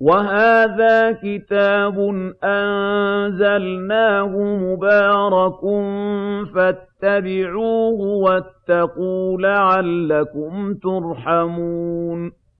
وَهَٰذَا كِتَابٌ أَنزَلْنَاهُ مُبَارَكٌ فَاتَّبِعُوهُ وَاتَّقُوا لَعَلَّكُمْ تُرْحَمُونَ